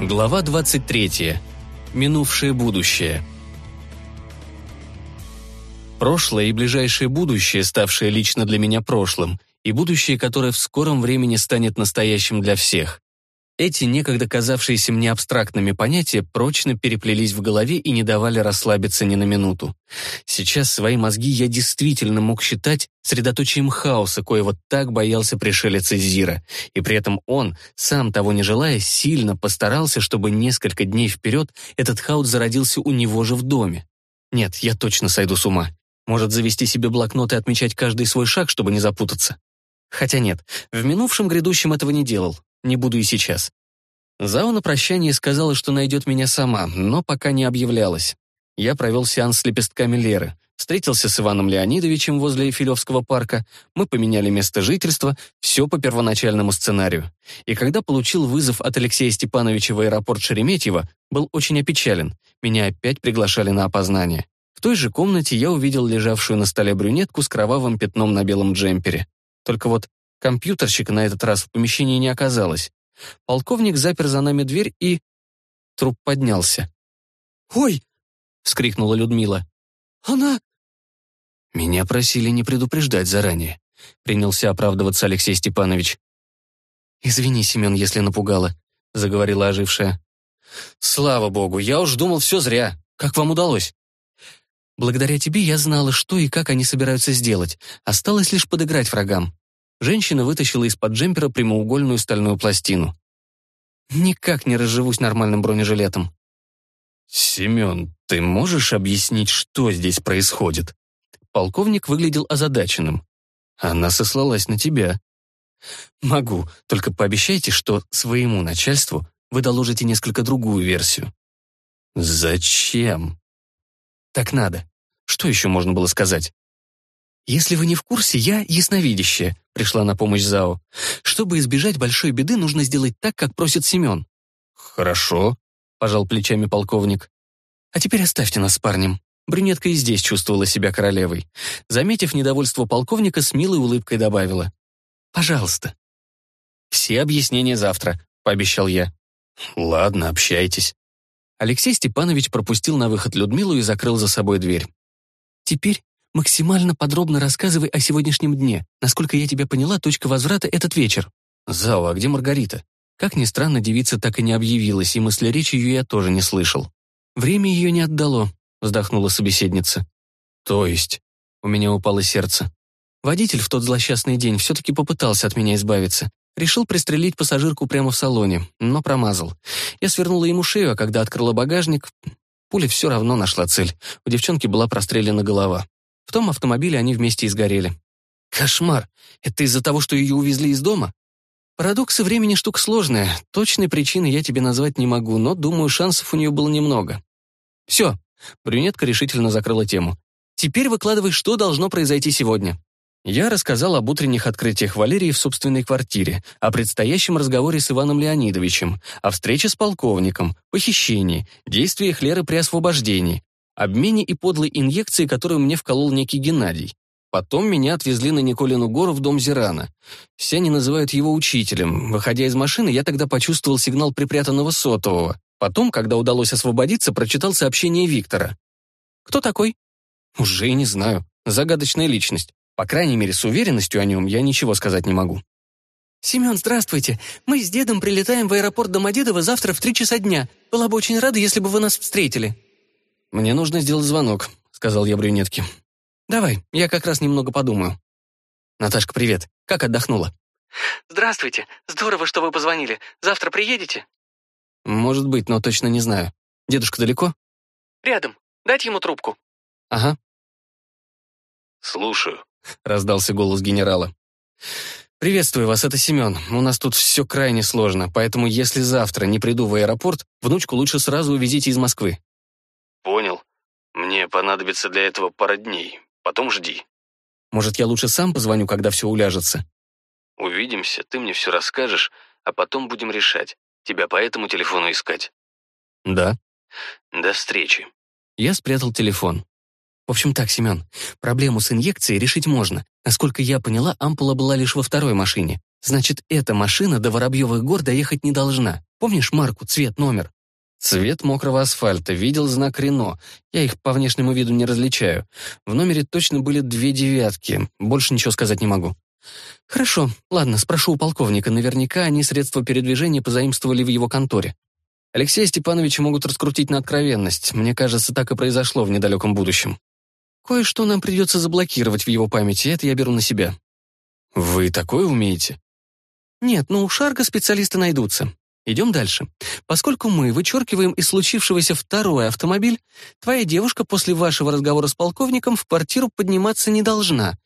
Глава 23. Минувшее будущее. Прошлое и ближайшее будущее, ставшее лично для меня прошлым, и будущее, которое в скором времени станет настоящим для всех. Эти некогда казавшиеся мне абстрактными понятия прочно переплелись в голове и не давали расслабиться ни на минуту. Сейчас свои мозги я действительно мог считать средоточием хаоса, коего так боялся пришелец из Зира, и при этом он, сам того не желая, сильно постарался, чтобы несколько дней вперед этот хаос зародился у него же в доме. Нет, я точно сойду с ума. Может завести себе блокнот и отмечать каждый свой шаг, чтобы не запутаться. Хотя нет, в минувшем грядущем этого не делал. Не буду и сейчас. Зао на прощание сказала, что найдет меня сама, но пока не объявлялась. Я провел сеанс с лепестками Леры, встретился с Иваном Леонидовичем возле Эфилевского парка, мы поменяли место жительства, все по первоначальному сценарию. И когда получил вызов от Алексея Степановича в аэропорт Шереметьево, был очень опечален. Меня опять приглашали на опознание. В той же комнате я увидел лежавшую на столе брюнетку с кровавым пятном на белом джемпере. Только вот Компьютерщика на этот раз в помещении не оказалось. Полковник запер за нами дверь и... Труп поднялся. «Ой!» — вскрикнула Людмила. «Она...» «Меня просили не предупреждать заранее», — принялся оправдываться Алексей Степанович. «Извини, Семен, если напугала», — заговорила ожившая. «Слава богу, я уж думал, все зря. Как вам удалось?» «Благодаря тебе я знала, что и как они собираются сделать. Осталось лишь подыграть врагам. Женщина вытащила из-под джемпера прямоугольную стальную пластину. «Никак не разживусь нормальным бронежилетом». «Семен, ты можешь объяснить, что здесь происходит?» Полковник выглядел озадаченным. «Она сослалась на тебя». «Могу, только пообещайте, что своему начальству вы доложите несколько другую версию». «Зачем?» «Так надо. Что еще можно было сказать?» «Если вы не в курсе, я ясновидящая», — пришла на помощь Зао. «Чтобы избежать большой беды, нужно сделать так, как просит Семен». «Хорошо», — пожал плечами полковник. «А теперь оставьте нас с парнем». Брюнетка и здесь чувствовала себя королевой. Заметив недовольство полковника, с милой улыбкой добавила. «Пожалуйста». «Все объяснения завтра», — пообещал я. «Ладно, общайтесь». Алексей Степанович пропустил на выход Людмилу и закрыл за собой дверь. «Теперь Максимально подробно рассказывай о сегодняшнем дне. Насколько я тебя поняла, точка возврата — этот вечер». «Зау, а где Маргарита?» Как ни странно, девица так и не объявилась, и мысли речи ее я тоже не слышал. «Время ее не отдало», — вздохнула собеседница. «То есть?» — у меня упало сердце. Водитель в тот злосчастный день все-таки попытался от меня избавиться. Решил пристрелить пассажирку прямо в салоне, но промазал. Я свернула ему шею, а когда открыла багажник, пуля все равно нашла цель. У девчонки была прострелена голова. В том автомобиле они вместе и сгорели. Кошмар! Это из-за того, что ее увезли из дома? Парадоксы времени штука сложная. Точной причины я тебе назвать не могу, но, думаю, шансов у нее было немного. Все. Брюнетка решительно закрыла тему. Теперь выкладывай, что должно произойти сегодня. Я рассказал об утренних открытиях Валерии в собственной квартире, о предстоящем разговоре с Иваном Леонидовичем, о встрече с полковником, похищении, действиях Леры при освобождении, обмене и подлой инъекции, которую мне вколол некий Геннадий. Потом меня отвезли на Николину гору в дом Зирана. Все они называют его учителем. Выходя из машины, я тогда почувствовал сигнал припрятанного сотового. Потом, когда удалось освободиться, прочитал сообщение Виктора. «Кто такой?» «Уже и не знаю. Загадочная личность. По крайней мере, с уверенностью о нем я ничего сказать не могу». «Семен, здравствуйте. Мы с дедом прилетаем в аэропорт Домодедово завтра в три часа дня. Была бы очень рада, если бы вы нас встретили». «Мне нужно сделать звонок», — сказал я брюнетке. «Давай, я как раз немного подумаю». «Наташка, привет. Как отдохнула?» «Здравствуйте. Здорово, что вы позвонили. Завтра приедете?» «Может быть, но точно не знаю. Дедушка далеко?» «Рядом. Дать ему трубку». «Ага». «Слушаю», — раздался голос генерала. «Приветствую вас, это Семен. У нас тут все крайне сложно, поэтому если завтра не приду в аэропорт, внучку лучше сразу увезите из Москвы. Понял. Мне понадобится для этого пара дней. Потом жди. Может, я лучше сам позвоню, когда все уляжется? Увидимся, ты мне все расскажешь, а потом будем решать, тебя по этому телефону искать. Да. До встречи. Я спрятал телефон. В общем так, Семен, проблему с инъекцией решить можно. Насколько я поняла, ампула была лишь во второй машине. Значит, эта машина до Воробьевых гор доехать не должна. Помнишь марку, цвет, номер?» Цвет мокрого асфальта, видел знак Рено. Я их по внешнему виду не различаю. В номере точно были две девятки. Больше ничего сказать не могу. «Хорошо, ладно, спрошу у полковника. Наверняка они средства передвижения позаимствовали в его конторе». Алексея Степановича могут раскрутить на откровенность. Мне кажется, так и произошло в недалеком будущем. Кое-что нам придется заблокировать в его памяти, это я беру на себя. Вы такое умеете? Нет, ну у Шарга специалисты найдутся. Идем дальше. Поскольку мы вычеркиваем из случившегося второй автомобиль, твоя девушка после вашего разговора с полковником в квартиру подниматься не должна.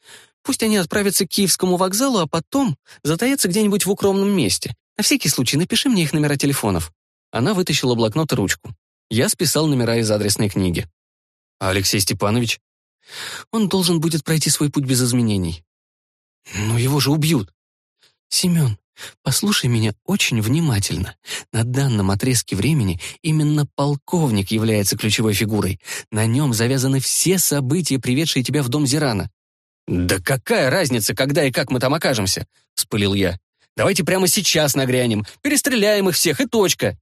Пусть они отправятся к Киевскому вокзалу, а потом затаятся где-нибудь в укромном месте. На всякий случай напиши мне их номера телефонов». Она вытащила блокнот и ручку. Я списал номера из адресной книги. «А Алексей Степанович?» «Он должен будет пройти свой путь без изменений». «Но его же убьют». «Семен, Послушай меня очень внимательно. На данном отрезке времени именно полковник является ключевой фигурой. На нем завязаны все события, приведшие тебя в дом Зирана. «Да какая разница, когда и как мы там окажемся?» — вспылил я. «Давайте прямо сейчас нагрянем, перестреляем их всех и точка!»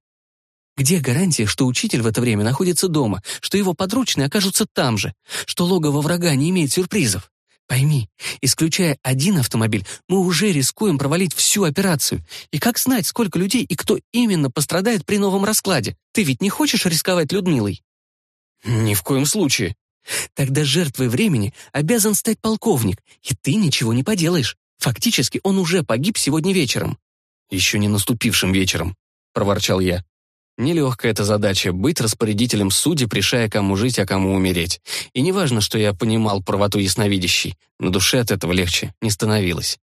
Где гарантия, что учитель в это время находится дома, что его подручные окажутся там же, что логово врага не имеет сюрпризов? Пойми, исключая один автомобиль, мы уже рискуем провалить всю операцию. И как знать, сколько людей и кто именно пострадает при новом раскладе? Ты ведь не хочешь рисковать Людмилой? Ни в коем случае. Тогда жертвой времени обязан стать полковник, и ты ничего не поделаешь. Фактически он уже погиб сегодня вечером. Еще не наступившим вечером, проворчал я. Нелегкая эта задача — быть распорядителем судеб, решая, кому жить, а кому умереть. И неважно, что я понимал правоту ясновидящей, на душе от этого легче не становилось.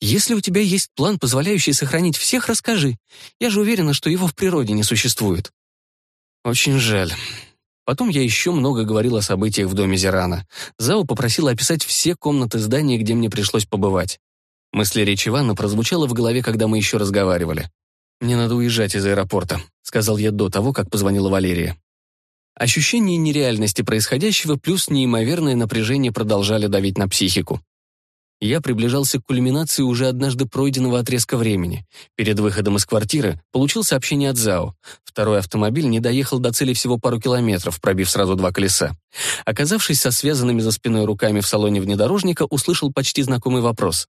Если у тебя есть план, позволяющий сохранить всех, расскажи. Я же уверена, что его в природе не существует. Очень жаль. Потом я еще много говорил о событиях в доме Зирана. Зао попросила описать все комнаты здания, где мне пришлось побывать. Мысли речи Ивана прозвучала в голове, когда мы еще разговаривали. «Мне надо уезжать из аэропорта», — сказал я до того, как позвонила Валерия. Ощущение нереальности происходящего плюс неимоверное напряжение продолжали давить на психику. Я приближался к кульминации уже однажды пройденного отрезка времени. Перед выходом из квартиры получил сообщение от ЗАО. Второй автомобиль не доехал до цели всего пару километров, пробив сразу два колеса. Оказавшись со связанными за спиной руками в салоне внедорожника, услышал почти знакомый вопрос.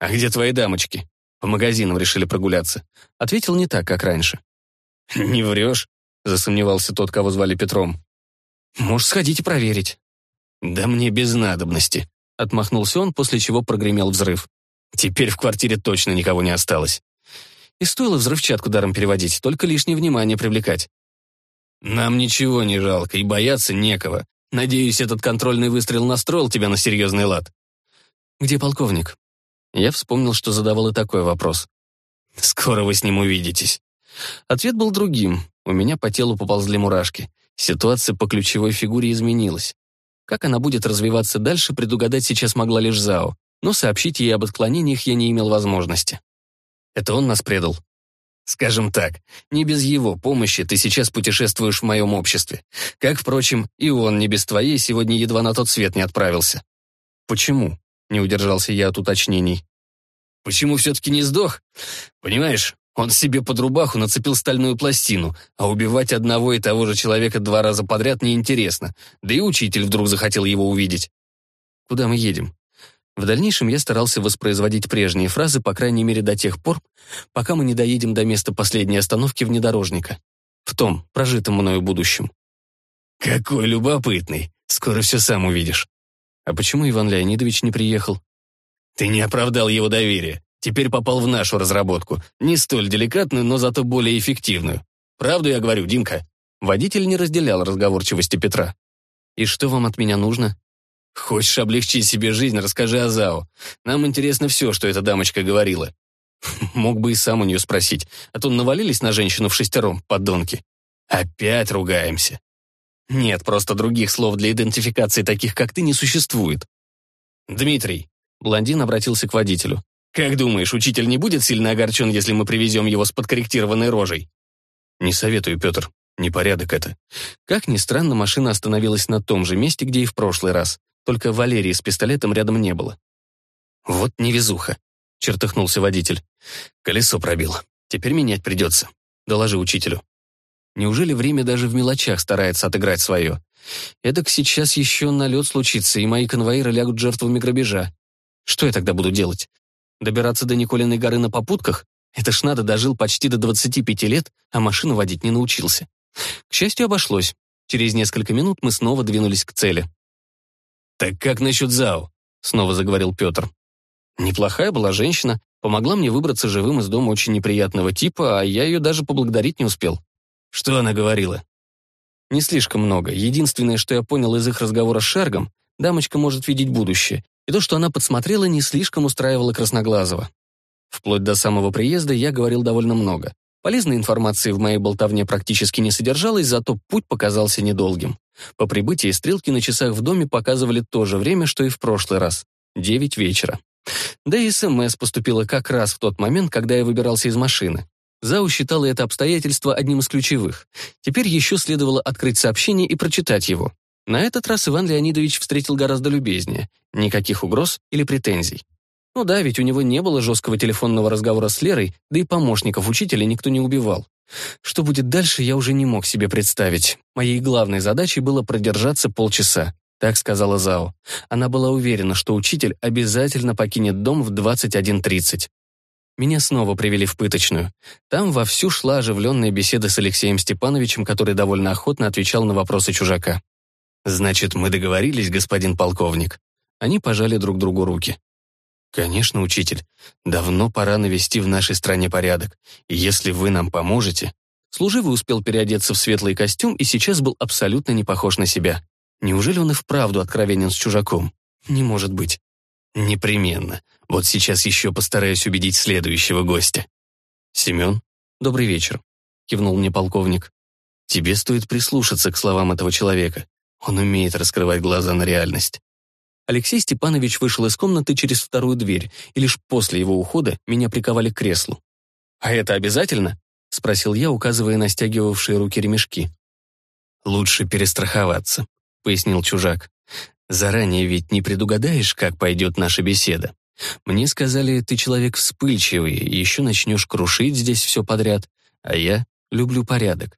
«А где твои дамочки?» По магазинам решили прогуляться. Ответил не так, как раньше. «Не врешь?» — засомневался тот, кого звали Петром. «Можешь сходить и проверить». «Да мне без надобности», — отмахнулся он, после чего прогремел взрыв. «Теперь в квартире точно никого не осталось». И стоило взрывчатку даром переводить, только лишнее внимание привлекать. «Нам ничего не жалко, и бояться некого. Надеюсь, этот контрольный выстрел настроил тебя на серьезный лад». «Где полковник?» Я вспомнил, что задавал и такой вопрос. «Скоро вы с ним увидитесь». Ответ был другим. У меня по телу поползли мурашки. Ситуация по ключевой фигуре изменилась. Как она будет развиваться дальше, предугадать сейчас могла лишь Зао, но сообщить ей об отклонениях я не имел возможности. Это он нас предал. Скажем так, не без его помощи ты сейчас путешествуешь в моем обществе. Как, впрочем, и он не без твоей сегодня едва на тот свет не отправился. Почему? Не удержался я от уточнений. Почему все-таки не сдох? Понимаешь, он себе под рубаху нацепил стальную пластину, а убивать одного и того же человека два раза подряд неинтересно, да и учитель вдруг захотел его увидеть. Куда мы едем? В дальнейшем я старался воспроизводить прежние фразы, по крайней мере до тех пор, пока мы не доедем до места последней остановки внедорожника. В том, прожитом мною будущем. «Какой любопытный! Скоро все сам увидишь». А почему Иван Леонидович не приехал? Ты не оправдал его доверие. Теперь попал в нашу разработку. Не столь деликатную, но зато более эффективную. Правду я говорю, Димка. Водитель не разделял разговорчивости Петра. «И что вам от меня нужно?» «Хочешь облегчить себе жизнь, расскажи о Зао. Нам интересно все, что эта дамочка говорила». Мог бы и сам у нее спросить, а то навалились на женщину в шестером, подонки. Опять ругаемся. Нет, просто других слов для идентификации таких, как ты, не существует. Дмитрий, блондин обратился к водителю. Как думаешь, учитель не будет сильно огорчен, если мы привезем его с подкорректированной рожей? Не советую, Петр. Непорядок это. Как ни странно, машина остановилась на том же месте, где и в прошлый раз. Только Валерии с пистолетом рядом не было. Вот невезуха, чертыхнулся водитель. Колесо пробил. Теперь менять придется. Доложи учителю. Неужели время даже в мелочах старается отыграть свое? Эдак сейчас еще налет случится, и мои конвоиры лягут жертвами грабежа. Что я тогда буду делать? Добираться до Николиной горы на попутках? Это ж надо дожил почти до 25 лет, а машину водить не научился. К счастью, обошлось. Через несколько минут мы снова двинулись к цели. «Так как насчет ЗАО?» — снова заговорил Петр. Неплохая была женщина, помогла мне выбраться живым из дома очень неприятного типа, а я ее даже поблагодарить не успел. Что она говорила? Не слишком много. Единственное, что я понял из их разговора с Шаргом, дамочка может видеть будущее, и то, что она подсмотрела, не слишком устраивало Красноглазого. Вплоть до самого приезда я говорил довольно много. Полезной информации в моей болтовне практически не содержалось, зато путь показался недолгим. По прибытии стрелки на часах в доме показывали то же время, что и в прошлый раз — девять вечера. Да и СМС поступила как раз в тот момент, когда я выбирался из машины. Зау считала это обстоятельство одним из ключевых. Теперь еще следовало открыть сообщение и прочитать его. На этот раз Иван Леонидович встретил гораздо любезнее. Никаких угроз или претензий. Ну да, ведь у него не было жесткого телефонного разговора с Лерой, да и помощников учителя никто не убивал. Что будет дальше, я уже не мог себе представить. Моей главной задачей было продержаться полчаса. Так сказала Зао. Она была уверена, что учитель обязательно покинет дом в 21.30. Меня снова привели в пыточную. Там вовсю шла оживленная беседа с Алексеем Степановичем, который довольно охотно отвечал на вопросы чужака. «Значит, мы договорились, господин полковник?» Они пожали друг другу руки. «Конечно, учитель. Давно пора навести в нашей стране порядок. И если вы нам поможете...» Служивый успел переодеться в светлый костюм и сейчас был абсолютно не похож на себя. Неужели он и вправду откровенен с чужаком? Не может быть. Непременно. Вот сейчас еще постараюсь убедить следующего гостя. Семен, добрый вечер, кивнул мне полковник. Тебе стоит прислушаться к словам этого человека. Он умеет раскрывать глаза на реальность. Алексей Степанович вышел из комнаты через вторую дверь, и лишь после его ухода меня приковали к креслу. «А это обязательно?» — спросил я, указывая на стягивавшие руки ремешки. «Лучше перестраховаться», — пояснил чужак. Заранее ведь не предугадаешь, как пойдет наша беседа. Мне сказали, ты человек вспыльчивый, и еще начнешь крушить здесь все подряд, а я люблю порядок.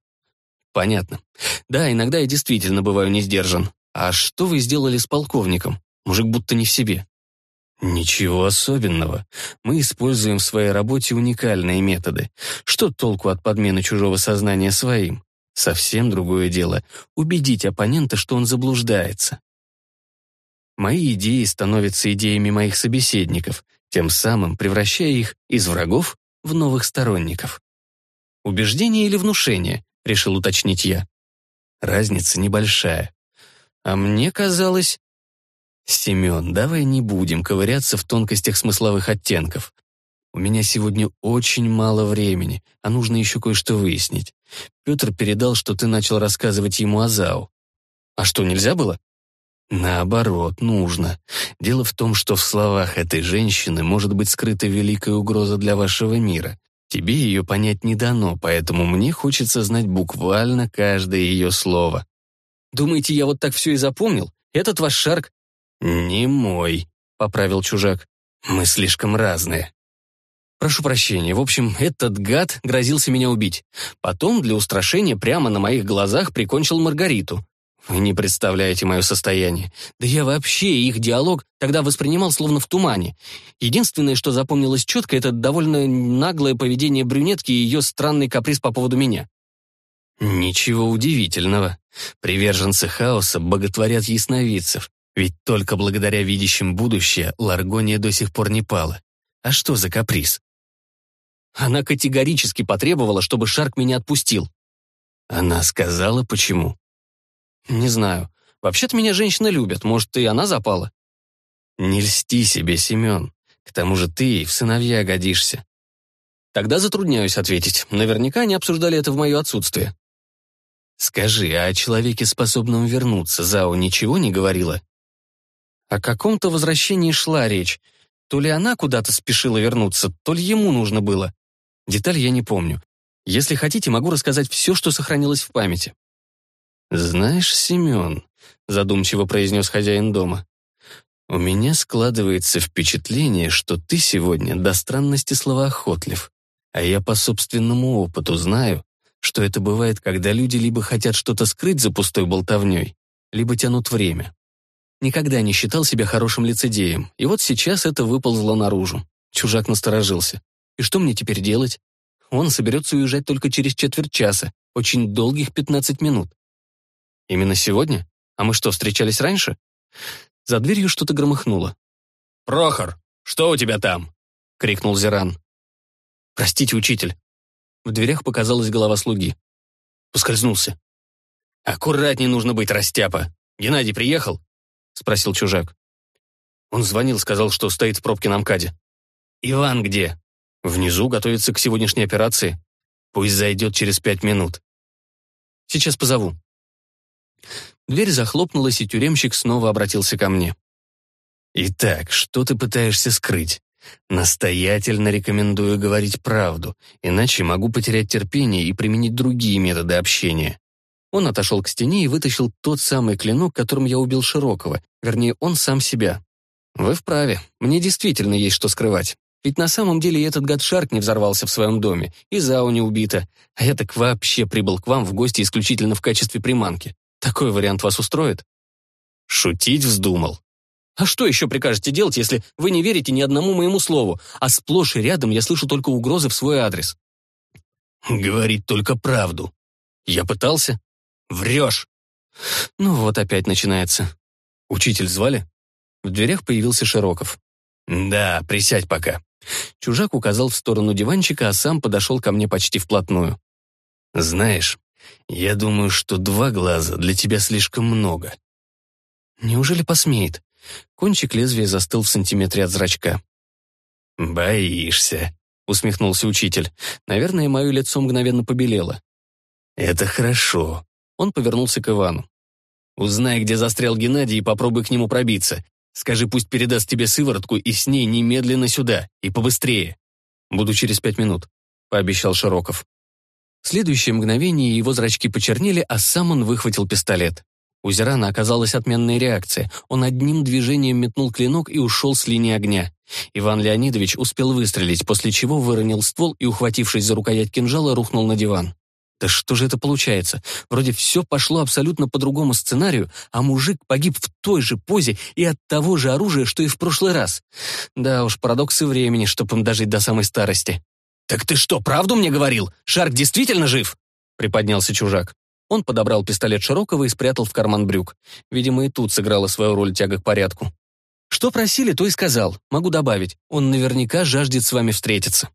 Понятно. Да, иногда я действительно бываю не сдержан. А что вы сделали с полковником? Мужик будто не в себе. Ничего особенного. Мы используем в своей работе уникальные методы. Что толку от подмены чужого сознания своим? Совсем другое дело — убедить оппонента, что он заблуждается. Мои идеи становятся идеями моих собеседников, тем самым превращая их из врагов в новых сторонников. «Убеждение или внушение?» — решил уточнить я. Разница небольшая. А мне казалось... Семен, давай не будем ковыряться в тонкостях смысловых оттенков. У меня сегодня очень мало времени, а нужно еще кое-что выяснить. Петр передал, что ты начал рассказывать ему о ЗАУ. А что, нельзя было? Наоборот, нужно. Дело в том, что в словах этой женщины может быть скрыта великая угроза для вашего мира. Тебе ее понять не дано, поэтому мне хочется знать буквально каждое ее слово. Думаете, я вот так все и запомнил? Этот ваш шарк... Не мой, поправил чужак. Мы слишком разные. Прошу прощения, в общем, этот гад грозился меня убить. Потом для устрашения прямо на моих глазах прикончил Маргариту. Вы не представляете мое состояние. Да я вообще их диалог тогда воспринимал словно в тумане. Единственное, что запомнилось четко, это довольно наглое поведение брюнетки и ее странный каприз по поводу меня. Ничего удивительного. Приверженцы хаоса боготворят ясновидцев, ведь только благодаря видящим будущее Ларгония до сих пор не пала. А что за каприз? Она категорически потребовала, чтобы Шарк меня отпустил. Она сказала, почему. «Не знаю. Вообще-то меня женщины любят. Может, и она запала?» «Не льсти себе, Семен. К тому же ты в сыновья годишься». Тогда затрудняюсь ответить. Наверняка они обсуждали это в мое отсутствие. «Скажи, а о человеке, способном вернуться, Зао ничего не говорила?» О каком-то возвращении шла речь. То ли она куда-то спешила вернуться, то ли ему нужно было. Деталь я не помню. Если хотите, могу рассказать все, что сохранилось в памяти. «Знаешь, Семен», — задумчиво произнес хозяин дома, «у меня складывается впечатление, что ты сегодня до странности словоохотлив. А я по собственному опыту знаю, что это бывает, когда люди либо хотят что-то скрыть за пустой болтовней, либо тянут время. Никогда не считал себя хорошим лицедеем, и вот сейчас это выползло наружу. Чужак насторожился. И что мне теперь делать? Он соберется уезжать только через четверть часа, очень долгих 15 минут. Именно сегодня? А мы что, встречались раньше? За дверью что-то громыхнуло. «Прохор, что у тебя там?» — крикнул Зиран. «Простите, учитель». В дверях показалась голова слуги. Поскользнулся. «Аккуратней нужно быть, растяпа. Геннадий приехал?» — спросил чужак. Он звонил, сказал, что стоит в пробке на МКАДе. «Иван где?» «Внизу, готовится к сегодняшней операции. Пусть зайдет через пять минут. Сейчас позову». Дверь захлопнулась, и тюремщик снова обратился ко мне. «Итак, что ты пытаешься скрыть? Настоятельно рекомендую говорить правду, иначе могу потерять терпение и применить другие методы общения». Он отошел к стене и вытащил тот самый клинок, которым я убил Широкого, вернее, он сам себя. «Вы вправе, мне действительно есть что скрывать. Ведь на самом деле этот гад Шарк не взорвался в своем доме, и Зау не убита, а я так вообще прибыл к вам в гости исключительно в качестве приманки. Такой вариант вас устроит?» Шутить вздумал. «А что еще прикажете делать, если вы не верите ни одному моему слову, а сплошь и рядом я слышу только угрозы в свой адрес?» «Говорить только правду. Я пытался. Врешь!» Ну вот опять начинается. «Учитель звали?» В дверях появился Широков. «Да, присядь пока». Чужак указал в сторону диванчика, а сам подошел ко мне почти вплотную. «Знаешь, я думаю, что два глаза для тебя слишком много». «Неужели посмеет?» Кончик лезвия застыл в сантиметре от зрачка. «Боишься», — усмехнулся учитель. Наверное, мое лицо мгновенно побелело. «Это хорошо». Он повернулся к Ивану. «Узнай, где застрял Геннадий, и попробуй к нему пробиться. Скажи, пусть передаст тебе сыворотку и с ней немедленно сюда, и побыстрее. Буду через пять минут», — пообещал Широков. В следующее мгновение его зрачки почернели, а сам он выхватил пистолет. У Зирана оказалась отменная реакция. Он одним движением метнул клинок и ушел с линии огня. Иван Леонидович успел выстрелить, после чего выронил ствол и, ухватившись за рукоять кинжала, рухнул на диван. Да что же это получается? Вроде все пошло абсолютно по другому сценарию, а мужик погиб в той же позе и от того же оружия, что и в прошлый раз. Да уж, парадоксы времени, чтоб им дожить до самой старости. «Так ты что, правду мне говорил? Шарк действительно жив?» Приподнялся чужак. Он подобрал пистолет Широкого и спрятал в карман брюк. Видимо, и тут сыграла свою роль тяга к порядку. «Что просили, то и сказал. Могу добавить. Он наверняка жаждет с вами встретиться».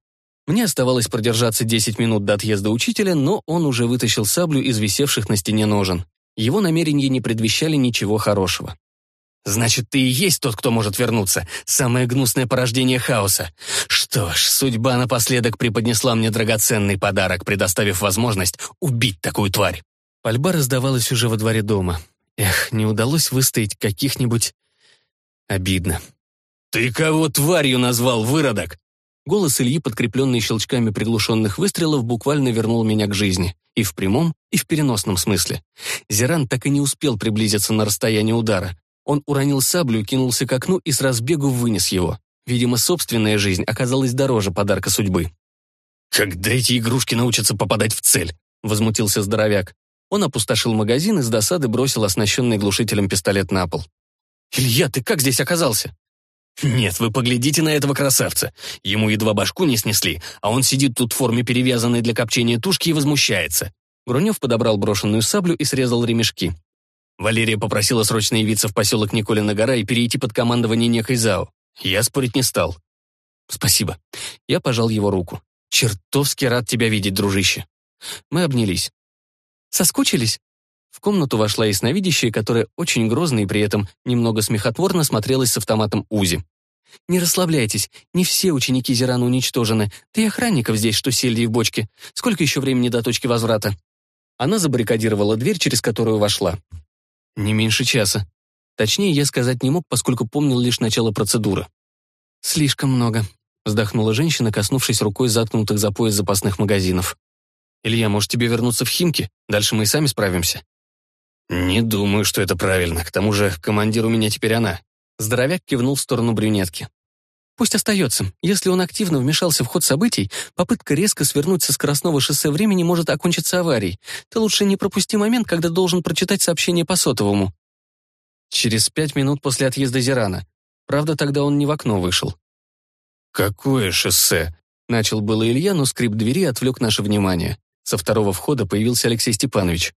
Мне оставалось продержаться 10 минут до отъезда учителя, но он уже вытащил саблю из висевших на стене ножен. Его намерения не предвещали ничего хорошего. «Значит, ты и есть тот, кто может вернуться. Самое гнусное порождение хаоса. Что ж, судьба напоследок преподнесла мне драгоценный подарок, предоставив возможность убить такую тварь». Пальба раздавалась уже во дворе дома. Эх, не удалось выстоять каких-нибудь... Обидно. «Ты кого тварью назвал, выродок?» Голос Ильи, подкрепленный щелчками приглушенных выстрелов, буквально вернул меня к жизни. И в прямом, и в переносном смысле. Зиран так и не успел приблизиться на расстояние удара. Он уронил саблю, кинулся к окну и с разбегу вынес его. Видимо, собственная жизнь оказалась дороже подарка судьбы. «Когда эти игрушки научатся попадать в цель?» — возмутился здоровяк. Он опустошил магазин и с досады бросил оснащенный глушителем пистолет на пол. «Илья, ты как здесь оказался?» «Нет, вы поглядите на этого красавца. Ему едва башку не снесли, а он сидит тут в форме перевязанной для копчения тушки и возмущается». Грунев подобрал брошенную саблю и срезал ремешки. Валерия попросила срочно явиться в поселок Николина гора и перейти под командование некой ЗАО. Я спорить не стал. «Спасибо». Я пожал его руку. «Чертовски рад тебя видеть, дружище». Мы обнялись. «Соскучились?» В комнату вошла ясновидящая, которая очень грозно и при этом немного смехотворно смотрелась с автоматом УЗИ. «Не расслабляйтесь, не все ученики Зирана уничтожены, да и охранников здесь, что сельди в бочке. Сколько еще времени до точки возврата?» Она забаррикадировала дверь, через которую вошла. «Не меньше часа. Точнее, я сказать не мог, поскольку помнил лишь начало процедуры». «Слишком много», — вздохнула женщина, коснувшись рукой заткнутых за пояс запасных магазинов. «Илья, может, тебе вернуться в Химки? Дальше мы и сами справимся». «Не думаю, что это правильно. К тому же командир у меня теперь она». Здоровяк кивнул в сторону брюнетки. Пусть остается. Если он активно вмешался в ход событий, попытка резко свернуть со скоростного шоссе времени может окончиться аварией. Ты лучше не пропусти момент, когда должен прочитать сообщение по сотовому. Через пять минут после отъезда Зирана. Правда, тогда он не в окно вышел. «Какое шоссе?» Начал было Илья, но скрип двери отвлек наше внимание. Со второго входа появился Алексей Степанович.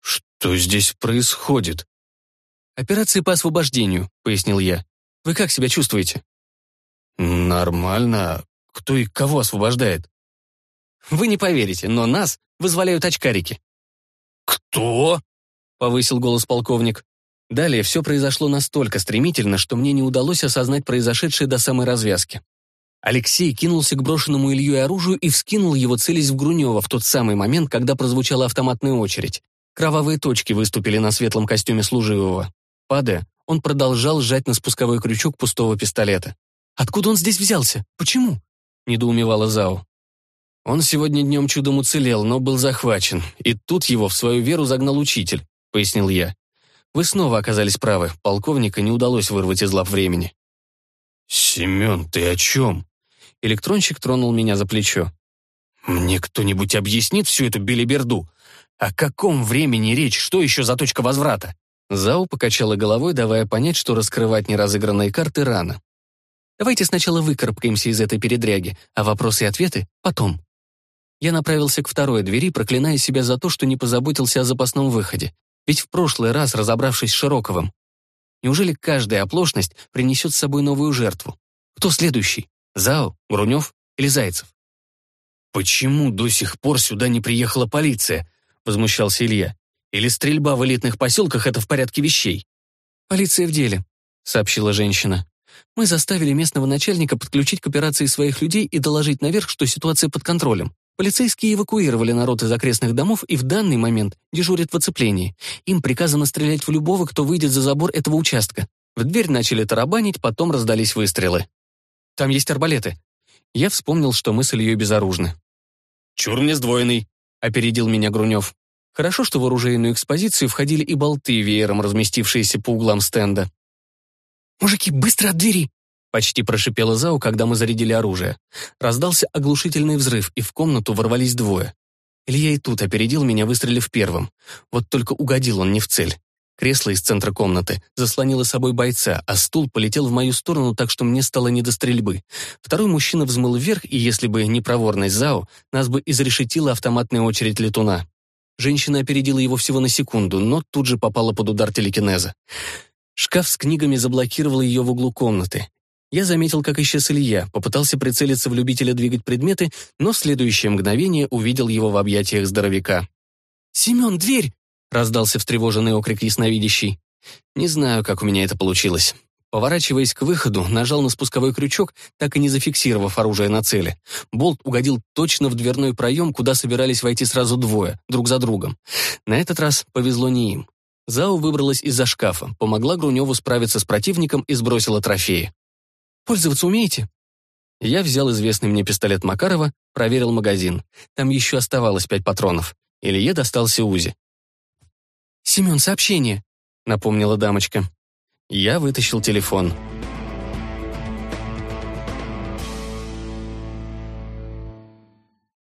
«Что здесь происходит?» «Операции по освобождению», — пояснил я. «Вы как себя чувствуете?» «Нормально. Кто и кого освобождает?» «Вы не поверите, но нас вызволяют очкарики». «Кто?» — повысил голос полковник. Далее все произошло настолько стремительно, что мне не удалось осознать произошедшее до самой развязки. Алексей кинулся к брошенному Илью оружию и вскинул его, целясь в Грунева в тот самый момент, когда прозвучала автоматная очередь. Кровавые точки выступили на светлом костюме служивого. Падая, он продолжал сжать на спусковой крючок пустого пистолета. Откуда он здесь взялся? Почему?» — недоумевала Зао. «Он сегодня днем чудом уцелел, но был захвачен, и тут его в свою веру загнал учитель», — пояснил я. «Вы снова оказались правы, полковника не удалось вырвать из лап времени». «Семен, ты о чем?» Электронщик тронул меня за плечо. «Мне кто-нибудь объяснит всю эту белиберду? О каком времени речь? Что еще за точка возврата?» Зао покачала головой, давая понять, что раскрывать неразыгранные карты рано. Давайте сначала выкарабкаемся из этой передряги, а вопросы и ответы — потом. Я направился к второй двери, проклиная себя за то, что не позаботился о запасном выходе. Ведь в прошлый раз, разобравшись с Широковым, неужели каждая оплошность принесет с собой новую жертву? Кто следующий? Зао, Грунев или Зайцев? «Почему до сих пор сюда не приехала полиция?» — возмущался Илья. «Или стрельба в элитных поселках — это в порядке вещей?» «Полиция в деле», — сообщила женщина. Мы заставили местного начальника подключить к операции своих людей и доложить наверх, что ситуация под контролем. Полицейские эвакуировали народ из окрестных домов и в данный момент дежурят в оцеплении. Им приказано стрелять в любого, кто выйдет за забор этого участка. В дверь начали тарабанить, потом раздались выстрелы. Там есть арбалеты. Я вспомнил, что мы с Ильей безоружны. «Чур мне сдвоенный», — опередил меня Грунев. Хорошо, что в оружейную экспозицию входили и болты, веером разместившиеся по углам стенда. «Мужики, быстро от двери!» Почти прошипела Зау, когда мы зарядили оружие. Раздался оглушительный взрыв, и в комнату ворвались двое. Илья и тут опередил меня, выстрелив первым. Вот только угодил он не в цель. Кресло из центра комнаты заслонило собой бойца, а стул полетел в мою сторону, так что мне стало не до стрельбы. Второй мужчина взмыл вверх, и если бы не проворность Зао, нас бы изрешетила автоматная очередь летуна. Женщина опередила его всего на секунду, но тут же попала под удар телекинеза. Шкаф с книгами заблокировал ее в углу комнаты. Я заметил, как исчез Илья, попытался прицелиться в любителя двигать предметы, но в следующее мгновение увидел его в объятиях здоровяка. «Семен, дверь!» — раздался встревоженный окрик ясновидящий. Не знаю, как у меня это получилось. Поворачиваясь к выходу, нажал на спусковой крючок, так и не зафиксировав оружие на цели. Болт угодил точно в дверной проем, куда собирались войти сразу двое, друг за другом. На этот раз повезло не им. Зао выбралась из-за шкафа, помогла Груневу справиться с противником и сбросила трофеи. «Пользоваться умеете?» Я взял известный мне пистолет Макарова, проверил магазин. Там еще оставалось пять патронов. Илье достался УЗИ. «Семен, сообщение», — напомнила дамочка. Я вытащил телефон.